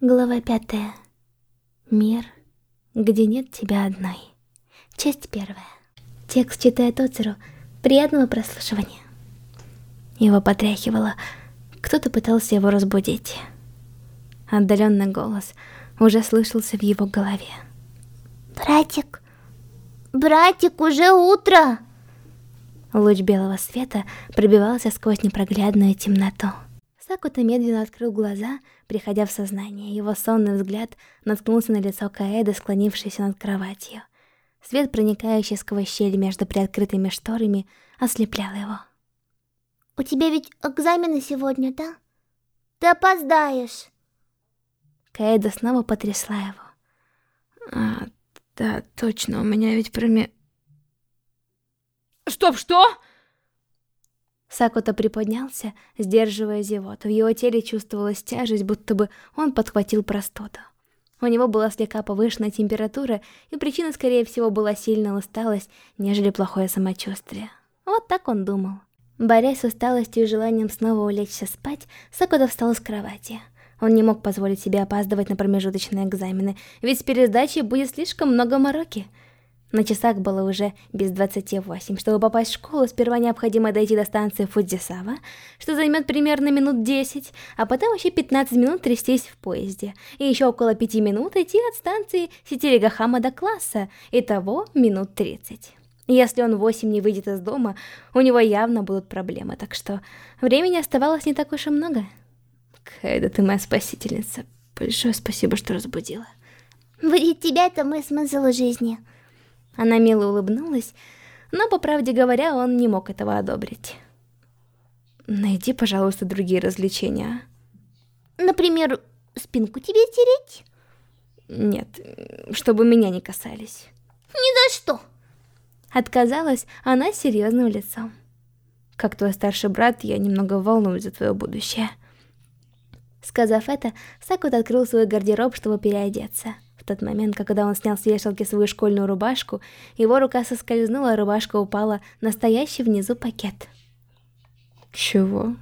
Глава пятая. Мир, где нет тебя одной. Часть первая. Текст читает Оцеру. Приятного прослушивания. Его потряхивало. Кто-то пытался его разбудить. Отдаленный голос уже слышался в его голове. «Братик, братик, уже утро!» Луч белого света пробивался сквозь непроглядную темноту. Сакута медленно открыл глаза, приходя в сознание. Его сонный взгляд наткнулся на лицо Каэда, склонившееся над кроватью. Свет, проникающий сквозь щель между приоткрытыми шторами, ослеплял его. «У тебя ведь экзамены сегодня, да? Ты опоздаешь!» Каэда снова потрясла его. «А, да, точно, у меня ведь проме...» «Стоп, что?» Сакута приподнялся, сдерживая зевот. В его теле чувствовалась тяжесть, будто бы он подхватил простуду. У него была слегка повышенная температура, и причина, скорее всего, была сильная усталость, нежели плохое самочувствие. Вот так он думал. Борясь с усталостью и желанием снова улечься спать, Сакута встал с кровати. Он не мог позволить себе опаздывать на промежуточные экзамены, ведь с пересдачей будет слишком много мороки — на часах было уже без 28. Чтобы попасть в школу, сперва необходимо дойти до станции Фудзисава, что займет примерно минут 10, а потом еще 15 минут трястись в поезде, и еще около 5 минут идти от станции Ситиригахама до класса, итого минут 30. Если он в 8 не выйдет из дома, у него явно будут проблемы, так что времени оставалось не так уж и много. Кайда, ты моя спасительница. Большое спасибо, что разбудила. Будить тебя — это мой смысл жизни. Она мило улыбнулась, но, по правде говоря, он не мог этого одобрить. Найди, пожалуйста, другие развлечения. Например, спинку тебе стереть? Нет, чтобы меня не касались. Ни за что. Отказалась она с серьезным лицом. Как твой старший брат, я немного волнуюсь за твое будущее. Сказав это, Сакут открыл свой гардероб, чтобы переодеться тот момент, когда он снял с вешалки свою школьную рубашку, его рука соскользнула, а рубашка упала на стоящий внизу пакет. Чего?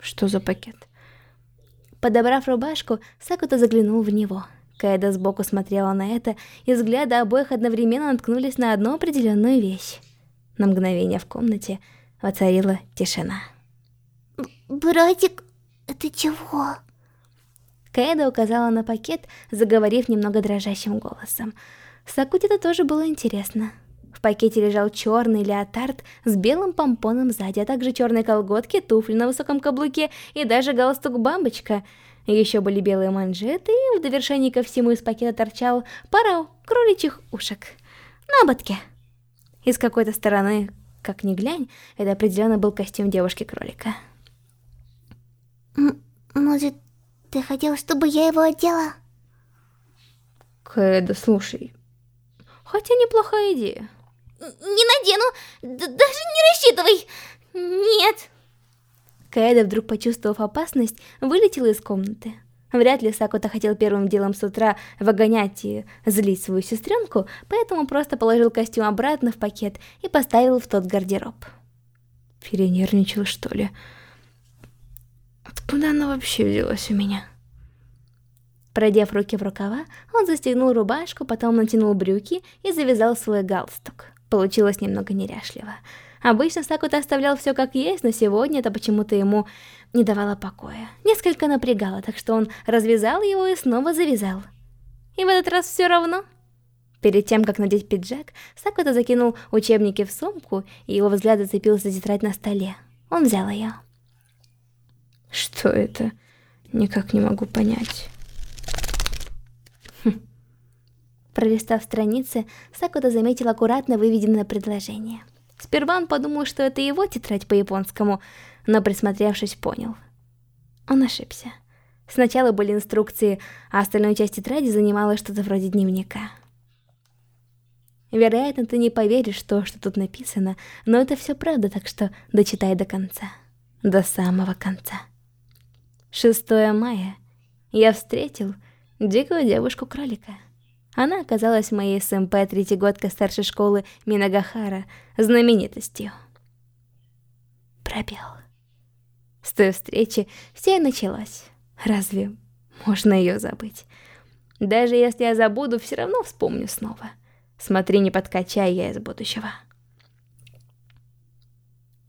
Что за пакет? Подобрав рубашку, Сакута заглянул в него. Кайда сбоку смотрела на это, и взгляды обоих одновременно наткнулись на одну определенную вещь. На мгновение в комнате воцарила тишина. «Братик, это чего?» Каэда указала на пакет, заговорив немного дрожащим голосом. Сакути это тоже было интересно. В пакете лежал черный леотард с белым помпоном сзади, а также черные колготки, туфли на высоком каблуке и даже галстук-бамбочка. Еще были белые манжеты, и в довершении ко всему из пакета торчал пара кроличьих ушек на ободке. И с какой-то стороны, как ни глянь, это определенно был костюм девушки-кролика. Может, ты хотел, чтобы я его одела? Кэда, слушай. Хотя неплохая идея. Не надену, даже не рассчитывай. Нет. Кэда, вдруг почувствовав опасность, вылетела из комнаты. Вряд ли Сакута хотел первым делом с утра выгонять и злить свою сестренку, поэтому просто положил костюм обратно в пакет и поставил в тот гардероб. Перенервничал, что ли? Откуда она вообще взялась у меня? Продев руки в рукава, он застегнул рубашку, потом натянул брюки и завязал свой галстук. Получилось немного неряшливо. Обычно Сакута оставлял все как есть, но сегодня это почему-то ему не давало покоя. Несколько напрягало, так что он развязал его и снова завязал. И в этот раз все равно. Перед тем, как надеть пиджак, Сакута закинул учебники в сумку, и его взгляд зацепился за тетрадь на столе. Он взял ее. Что это? Никак не могу понять. Хм. Пролистав страницы, Сакута заметил аккуратно выведенное предложение. Сперва он подумал, что это его тетрадь по-японскому, но присмотревшись, понял. Он ошибся. Сначала были инструкции, а остальную часть тетради занимала что-то вроде дневника. Вероятно, ты не поверишь в то, что тут написано, но это все правда, так что дочитай до конца. До самого конца. 6 мая я встретил дикую девушку-кролика. Она оказалась моей СМП третьегодка старшей школы Минагахара, знаменитостью. Пробел. С той встречи все и началось. Разве можно ее забыть. Даже если я забуду, все равно вспомню снова. Смотри, не подкачай я из будущего.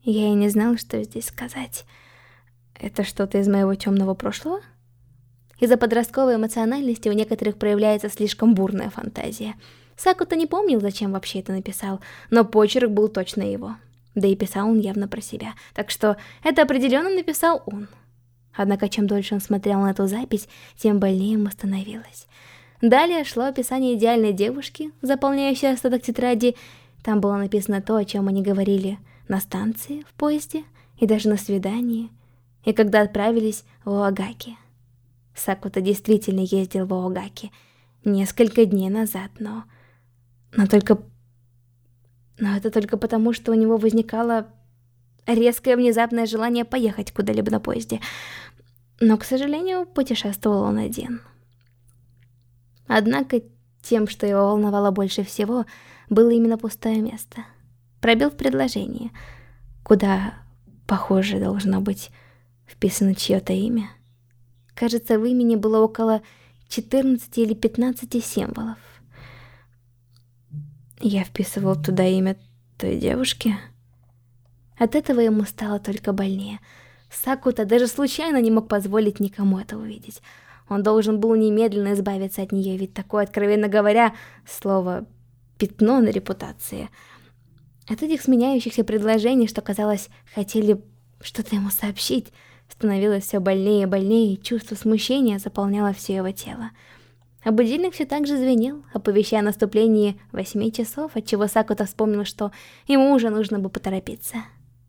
Я и не знал, что здесь сказать. Это что-то из моего темного прошлого? Из-за подростковой эмоциональности у некоторых проявляется слишком бурная фантазия. Сакута не помнил, зачем вообще это написал, но почерк был точно его. Да и писал он явно про себя, так что это определенно написал он. Однако чем дольше он смотрел на эту запись, тем больнее ему становилось. Далее шло описание идеальной девушки, заполняющей остаток тетради. Там было написано то, о чем они говорили на станции, в поезде и даже на свидании, и когда отправились в Оагаки. Сакута действительно ездил в Оагаки несколько дней назад, но... Но только... Но это только потому, что у него возникало резкое внезапное желание поехать куда-либо на поезде. Но, к сожалению, путешествовал он один. Однако тем, что его волновало больше всего, было именно пустое место. Пробил в предложении, куда, похоже, должно быть вписано чье-то имя. Кажется, в имени было около 14 или 15 символов. Я вписывал туда имя той девушки. От этого ему стало только больнее. Сакута даже случайно не мог позволить никому это увидеть. Он должен был немедленно избавиться от нее, ведь такое, откровенно говоря, слово «пятно» на репутации. От этих сменяющихся предложений, что, казалось, хотели что-то ему сообщить, становилось все больнее и больнее, и чувство смущения заполняло все его тело. А будильник все так же звенел, оповещая о наступлении восьми часов, отчего Сакута вспомнил, что ему уже нужно бы поторопиться.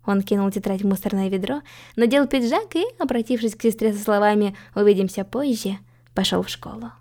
Он кинул тетрадь в мусорное ведро, надел пиджак и, обратившись к сестре со словами «Увидимся позже», пошел в школу.